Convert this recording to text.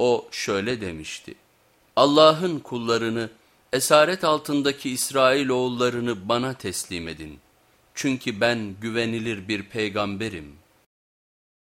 O şöyle demişti. Allah'ın kullarını, esaret altındaki İsrailoğullarını bana teslim edin. Çünkü ben güvenilir bir peygamberim.''